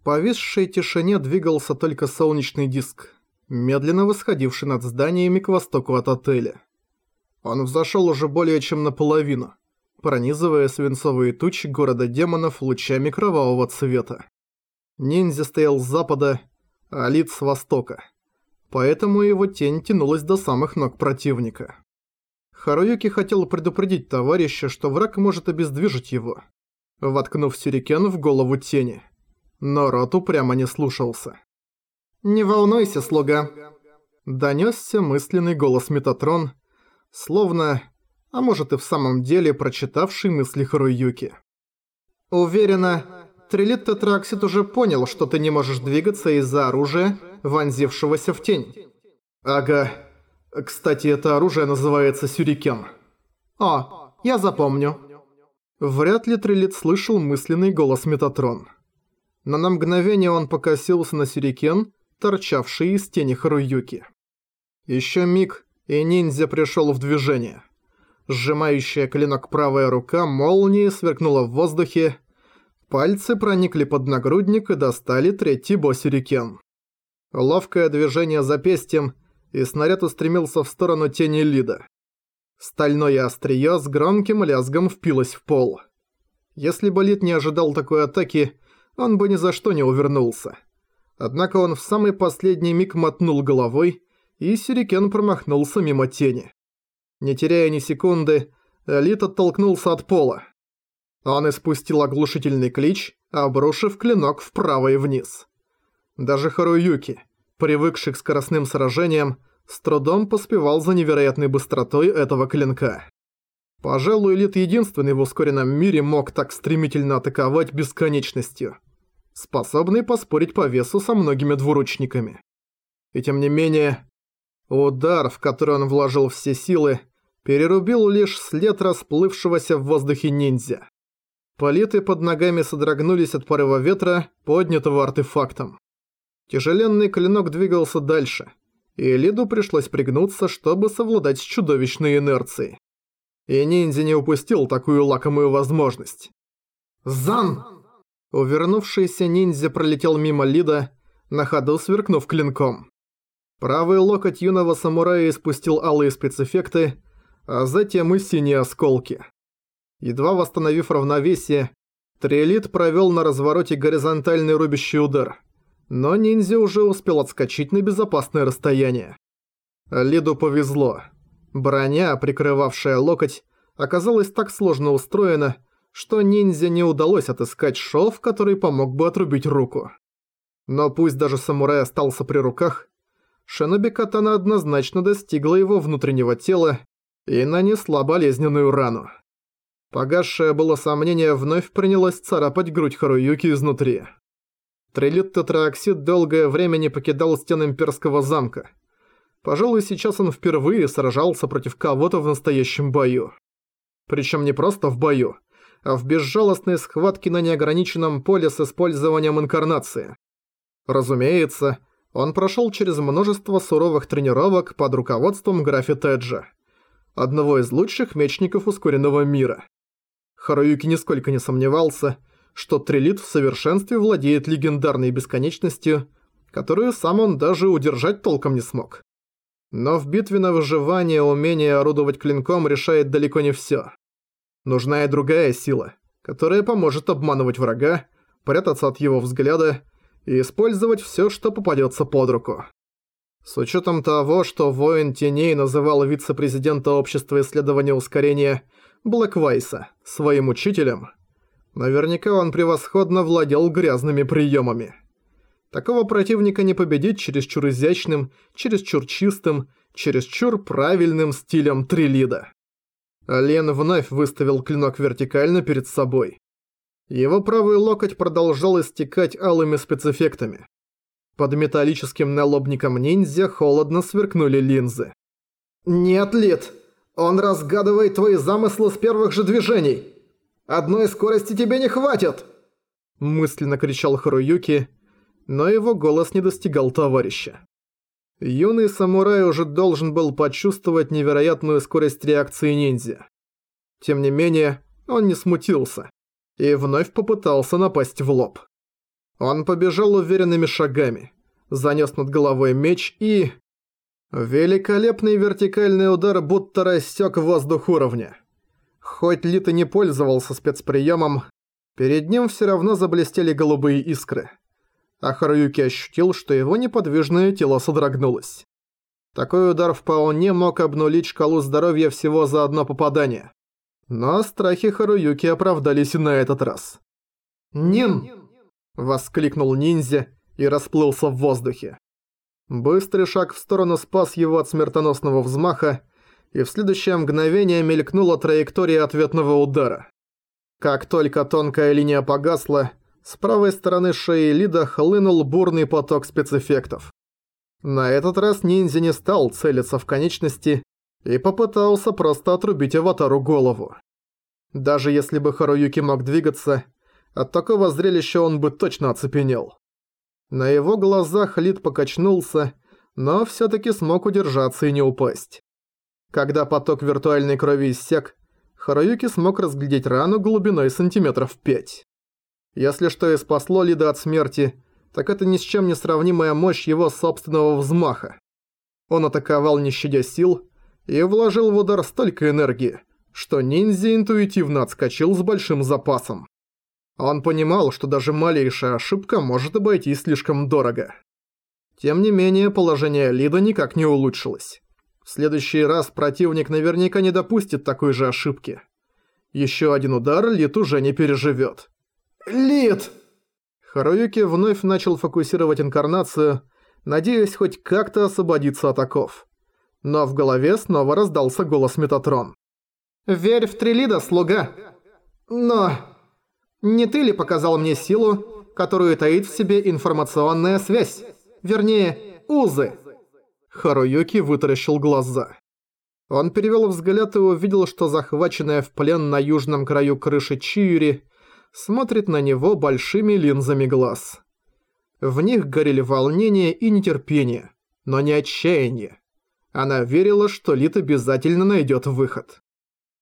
В повисшей тишине двигался только солнечный диск, медленно восходивший над зданиями к востоку от отеля. Он взошел уже более чем наполовину, пронизывая свинцовые тучи города демонов лучами кровавого цвета. Ниндзя стоял с запада, а Лид с востока. Поэтому его тень тянулась до самых ног противника. Харуюки хотел предупредить товарища, что враг может обездвижить его, воткнув сюрикен в голову тени. Но рот упрямо не слушался. «Не волнуйся, слуга!» Донёсся мысленный голос Метатрон, словно, а может и в самом деле прочитавший мысли Харуюки. «Уверена, Трилит Тетраксит уже понял, что ты не можешь двигаться из-за оружия, вонзившегося в тень». «Ага. Кстати, это оружие называется сюрикен». «О, я запомню». Вряд ли Трилит слышал мысленный голос Метатрон. Но на мгновение он покосился на сюрикен, торчавший из тени Харуюки. Ещё миг, и ниндзя пришёл в движение. Сжимающая клинок правая рука молнией сверкнула в воздухе, Пальцы проникли под нагрудник и достали третий босюрикен. Ловкое движение запястьем, и снаряд устремился в сторону тени Лида. Стальное острие с громким лязгом впилось в пол. Если бы Лид не ожидал такой атаки, он бы ни за что не увернулся. Однако он в самый последний миг мотнул головой, и Сюрикен промахнулся мимо тени. Не теряя ни секунды, Лид оттолкнулся от пола. Он испустил оглушительный клич, обрушив клинок вправо и вниз. Даже Харуюки, привыкший к скоростным сражениям, с трудом поспевал за невероятной быстротой этого клинка. Пожалуй, Элит единственный в ускоренном мире мог так стремительно атаковать бесконечностью, способный поспорить по весу со многими двуручниками. И тем не менее, удар, в который он вложил все силы, перерубил лишь след расплывшегося в воздухе ниндзя. Политы под ногами содрогнулись от порыва ветра, поднятого артефактом. Тяжеленный клинок двигался дальше, и Лиду пришлось пригнуться, чтобы совладать с чудовищной инерцией. И ниндзя не упустил такую лакомую возможность. «Зан!» Увернувшийся ниндзя пролетел мимо Лида, на ходу сверкнув клинком. Правый локоть юного самурая испустил алые спецэффекты, а затем и синие осколки. Едва восстановив равновесие, Триэлит провёл на развороте горизонтальный рубящий удар. Но ниндзя уже успел отскочить на безопасное расстояние. Лиду повезло. Броня, прикрывавшая локоть, оказалась так сложно устроена, что ниндзя не удалось отыскать шов, который помог бы отрубить руку. Но пусть даже самурай остался при руках, Шиноби Катана однозначно достигла его внутреннего тела и нанесла болезненную рану. Погасшее было сомнение вновь принялось царапать грудь Харуюки изнутри. Трилит Тетраоксид долгое время не покидал стен имперского замка. Пожалуй, сейчас он впервые сражался против кого-то в настоящем бою. Причем не просто в бою, в безжалостной схватке на неограниченном поле с использованием инкарнации. Разумеется, он прошел через множество суровых тренировок под руководством графа Теджа, одного из лучших мечников ускоренного мира. Харуюки нисколько не сомневался, что Трилит в совершенстве владеет легендарной бесконечностью, которую сам он даже удержать толком не смог. Но в битве на выживание умение орудовать клинком решает далеко не всё. Нужна и другая сила, которая поможет обманывать врага, прятаться от его взгляда и использовать всё, что попадётся под руку. С учётом того, что воин теней называл вице-президента общества исследования ускорения Блэквайса, своим учителем, наверняка он превосходно владел грязными приемами. Такого противника не победить чересчур изящным, чересчур чистым, чересчур правильным стилем трилида. Лен вновь выставил клинок вертикально перед собой. Его правый локоть продолжал истекать алыми спецэффектами. Под металлическим налобником ниндзя холодно сверкнули линзы. «Нет, Лид, он разгадывает твои замыслы с первых же движений. Одной скорости тебе не хватит!» Мысленно кричал Харуюки, но его голос не достигал товарища. Юный самурай уже должен был почувствовать невероятную скорость реакции ниндзя. Тем не менее, он не смутился и вновь попытался напасть в лоб. Он побежал уверенными шагами, занес над головой меч и... Великолепный вертикальный удар будто рассек воздух уровня. Хоть Лита не пользовался спецприемом, перед ним все равно заблестели голубые искры. А Харуюки ощутил, что его неподвижное тело содрогнулось. Такой удар вполне мог обнулить шкалу здоровья всего за одно попадание. Но страхи Харуюки оправдались и на этот раз. «Нин!» – воскликнул ниндзя и расплылся в воздухе. Быстрый шаг в сторону спас его от смертоносного взмаха, и в следующее мгновение мелькнула траектория ответного удара. Как только тонкая линия погасла, с правой стороны шеи Лида хлынул бурный поток спецэффектов. На этот раз ниндзя не стал целиться в конечности и попытался просто отрубить аватару голову. Даже если бы Харуюки мог двигаться, от такого зрелища он бы точно оцепенел. На его глазах Лид покачнулся, но всё-таки смог удержаться и не упасть. Когда поток виртуальной крови иссяк, Харуюки смог разглядеть рану глубиной сантиметров пять. Если что и спасло Лида от смерти, так это ни с чем не сравнимая мощь его собственного взмаха. Он атаковал не щадя сил и вложил в удар столько энергии, что ниндзя интуитивно отскочил с большим запасом. Он понимал, что даже малейшая ошибка может обойтись слишком дорого. Тем не менее, положение Лида никак не улучшилось. В следующий раз противник наверняка не допустит такой же ошибки. Еще один удар Лид уже не переживет. «Лид!» Харуюки вновь начал фокусировать инкарнацию, надеясь хоть как-то освободиться от оков. Но в голове снова раздался голос Метатрон. «Верь в Трилида, слуга!» «Но...» «Не ты ли показал мне силу, которую таит в себе информационная связь? Вернее, узы?» Харуюки вытаращил глаза. Он перевел взгляд и увидел, что захваченная в плен на южном краю крыши Чиури смотрит на него большими линзами глаз. В них горели волнение и нетерпение, но не отчаяние. Она верила, что Лит обязательно найдет выход.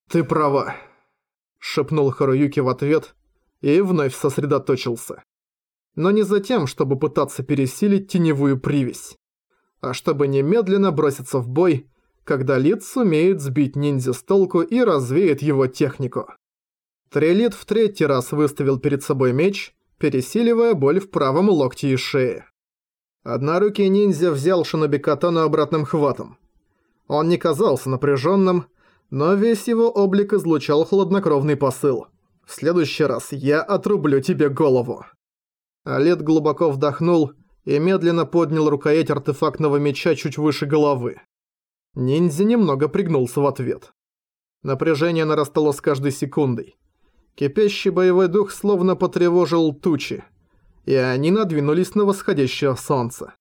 «Ты права», — шепнул Харуюки в ответ и вновь сосредоточился. Но не за тем, чтобы пытаться пересилить теневую привязь, а чтобы немедленно броситься в бой, когда Лид сумеет сбить ниндзя с толку и развеет его технику. Трелит в третий раз выставил перед собой меч, пересиливая боль в правом локте и шее. Однорукий ниндзя взял шиноби-катану обратным хватом. Он не казался напряженным, но весь его облик излучал хладнокровный посыл. «В следующий раз я отрублю тебе голову». Олет глубоко вдохнул и медленно поднял рукоять артефактного меча чуть выше головы. Ниндзя немного пригнулся в ответ. Напряжение нарастало с каждой секундой. Кипящий боевой дух словно потревожил тучи, и они надвинулись на восходящее солнце.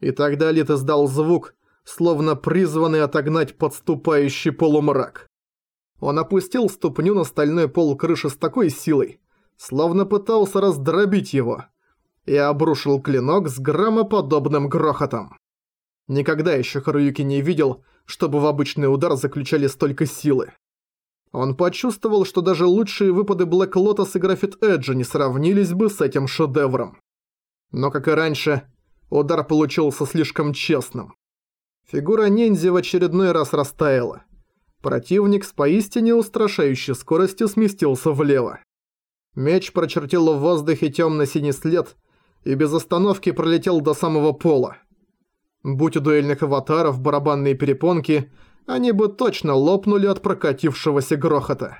И тогда Лит издал звук, словно призванный отогнать подступающий полумрак. Он опустил ступню на стальной пол крыши с такой силой, словно пытался раздробить его, и обрушил клинок с громоподобным грохотом. Никогда еще Харуюки не видел, чтобы в обычный удар заключали столько силы. Он почувствовал, что даже лучшие выпады Блэк Лотос и Графит Эджа не сравнились бы с этим шедевром. Но, как и раньше, удар получился слишком честным. Фигура ниндзя в очередной раз растаяла. Противник с поистине устрашающей скоростью сместился влево. Меч прочертил в воздухе темно-синий след и без остановки пролетел до самого пола. Будь у дуэльных аватаров барабанные перепонки – они бы точно лопнули от прокатившегося грохота.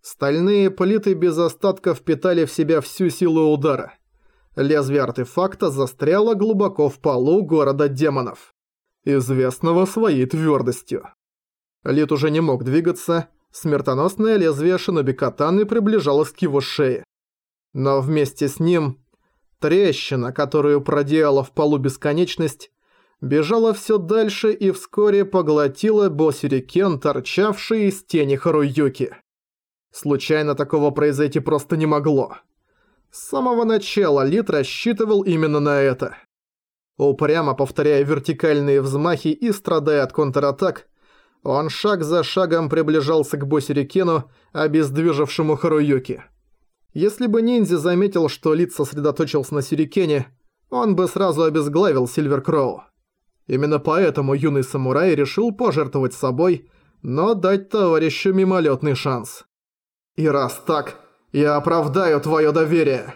Стальные плиты без остатка впитали в себя всю силу удара. Лезвие артефакта застряло глубоко в полу города демонов, известного своей твердостью. Лит уже не мог двигаться, смертоносное лезвие шиноби-катаны приближалось к его шее. Но вместе с ним трещина, которую проделала в полу бесконечность, бежала все дальше и вскоре поглотила Босюрикен, торчавший из тени Харуюки. Случайно такого произойти просто не могло. С самого начала Лит рассчитывал именно на это. Упрямо повторяя вертикальные взмахи и страдая от контратак, он шаг за шагом приближался к Босюрикену, обездвижившему Харуюки. Если бы ниндзя заметил, что Лид сосредоточился на Сюрикене, он бы сразу обезглавил Сильвер Кроу. Именно поэтому юный самурай решил пожертвовать собой, но дать товарищу мимолетный шанс. «И раз так, я оправдаю твое доверие!»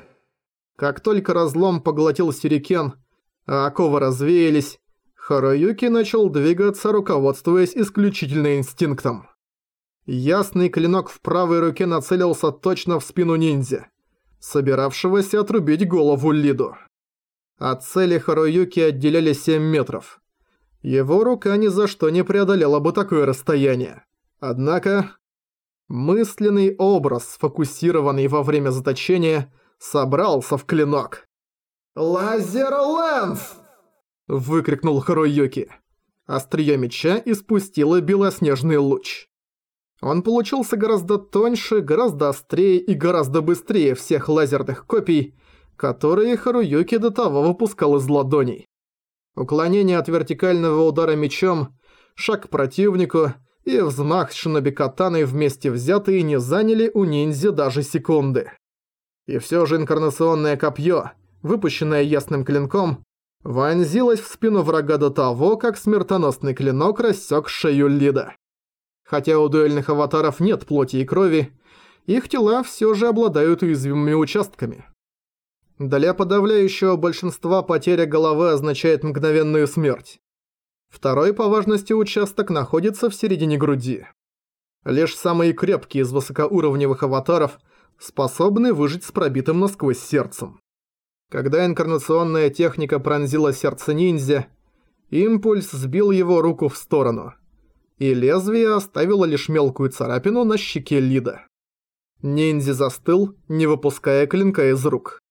Как только разлом поглотил Сюрикен, а оковы развеялись, Харуюки начал двигаться, руководствуясь исключительно инстинктом. Ясный клинок в правой руке нацелился точно в спину ниндзя, собиравшегося отрубить голову Лиду. От цели Харуюки отделяли 7 метров. Его рука ни за что не преодолела бы такое расстояние. Однако... Мысленный образ, сфокусированный во время заточения, собрался в клинок. «Лазер Лэнс!» – выкрикнул Харуюки. Острие меча испустило белоснежный луч. Он получился гораздо тоньше, гораздо острее и гораздо быстрее всех лазерных копий, которые Харуюки до того выпускал из ладоней. Уклонение от вертикального удара мечом, шаг к противнику и взмах шиноби-катаной вместе взятые не заняли у ниндзя даже секунды. И всё же инкарнационное копье, выпущенное ясным клинком, вонзилось в спину врага до того, как смертоносный клинок рассек шею Лида. Хотя у дуэльных аватаров нет плоти и крови, их тела всё же обладают уязвимыми участками. Для подавляющего большинства потеря головы означает мгновенную смерть. Второй по важности участок находится в середине груди. Лишь самые крепкие из высокоуровневых аватаров способны выжить с пробитым насквозь сердцем. Когда инкарнационная техника пронзила сердце ниндзя, импульс сбил его руку в сторону, и лезвие оставило лишь мелкую царапину на щеке Лида. Ниндзя застыл, не выпуская клинка из рук.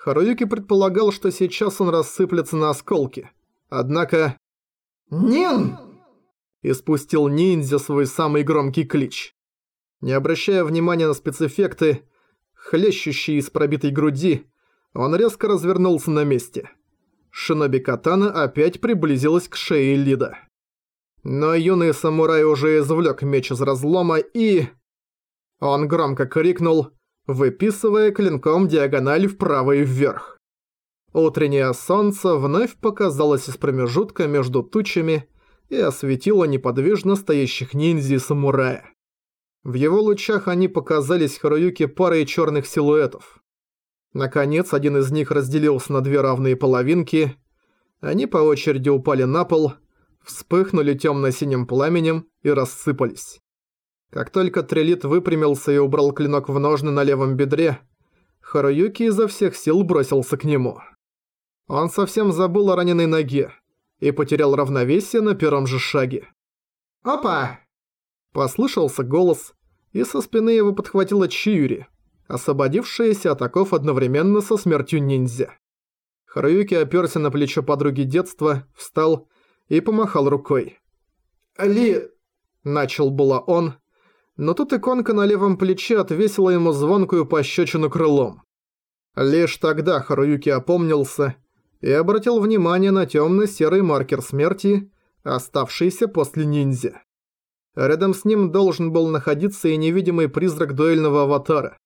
Харуюки предполагал, что сейчас он рассыплется на осколки. Однако... «Нин!» Испустил ниндзя свой самый громкий клич. Не обращая внимания на спецэффекты, хлещущие из пробитой груди, он резко развернулся на месте. Шиноби Катана опять приблизилась к шее Лида. Но юный самурай уже извлек меч из разлома и... Он громко крикнул, выписывая клинком диагональ вправо и вверх. Утреннее солнце вновь показалось из промежутка между тучами и осветило неподвижно стоящих ниндзя и самурая. В его лучах они показались Харуюке парой черных силуэтов. Наконец, один из них разделился на две равные половинки. Они по очереди упали на пол, вспыхнули темно-синим пламенем и рассыпались. Как только Трелит выпрямился и убрал клинок в ножны на левом бедре, Харуюки изо всех сил бросился к нему. Он совсем забыл о раненой ноге и потерял равновесие на первом же шаге. «Опа!» Послышался голос, и со спины его подхватила Чиюри, освободившаяся от оков одновременно со смертью ниндзя. Харуюки оперся на плечо подруги детства, встал и помахал рукой. «Ли...» – начал было он, но тут иконка на левом плече отвесила ему звонкую пощечину крылом. Лишь тогда Харуюки опомнился и обратил внимание на темно-серый маркер смерти, оставшийся после ниндзя. Рядом с ним должен был находиться и невидимый призрак дуэльного аватара.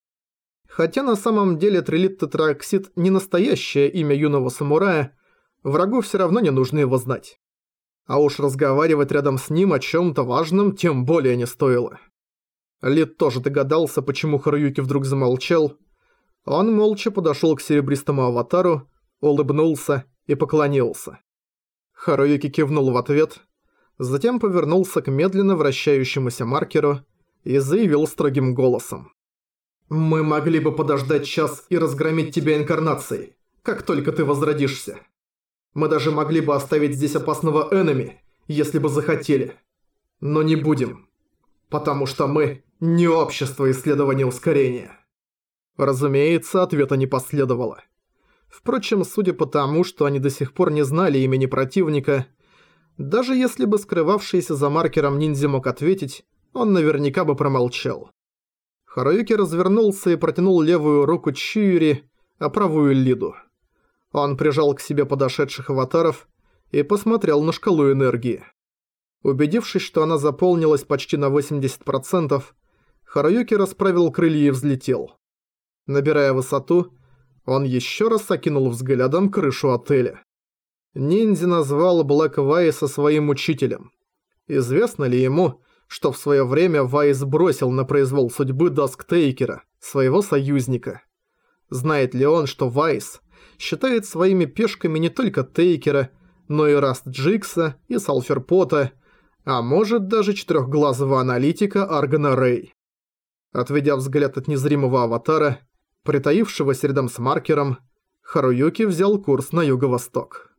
Хотя на самом деле Трилит Тетраксид не настоящее имя юного самурая, врагу все равно не нужно его знать. А уж разговаривать рядом с ним о чем-то важном тем более не стоило. Лид тоже догадался, почему Харуюки вдруг замолчал. Он молча подошел к серебристому аватару, улыбнулся и поклонился. Харуюки кивнул в ответ – затем повернулся к медленно вращающемуся маркеру и заявил строгим голосом. «Мы могли бы подождать час и разгромить тебя инкарнацией, как только ты возродишься. Мы даже могли бы оставить здесь опасного энеми, если бы захотели. Но не будем, потому что мы не общество исследования ускорения». Разумеется, ответа не последовало. Впрочем, судя по тому, что они до сих пор не знали имени противника, даже если бы скрывавшийся за маркером ниндзя мог ответить, он наверняка бы промолчал. Харуюки развернулся и протянул левую руку Чиури, а правую Лиду. Он прижал к себе подошедших аватаров и посмотрел на шкалу энергии. Убедившись, что она заполнилась почти на 80%, Харуюки расправил крылья и взлетел. Набирая высоту, он еще раз окинул взглядом крышу отеля. Ниндзя назвал Блэка Вайса своим учителем. Известно ли ему, что в свое время Вайс бросил на произвол судьбы Дасктейкера, своего союзника? Знает ли он, что Вайс считает своими пешками не только Тейкера, но и Раст Джикса и Салферпота, а может даже четырехглазого аналитика Аргана Рэй? Отведя взгляд от незримого аватара, притаившегося рядом с маркером, Харуюки взял курс на юго-восток.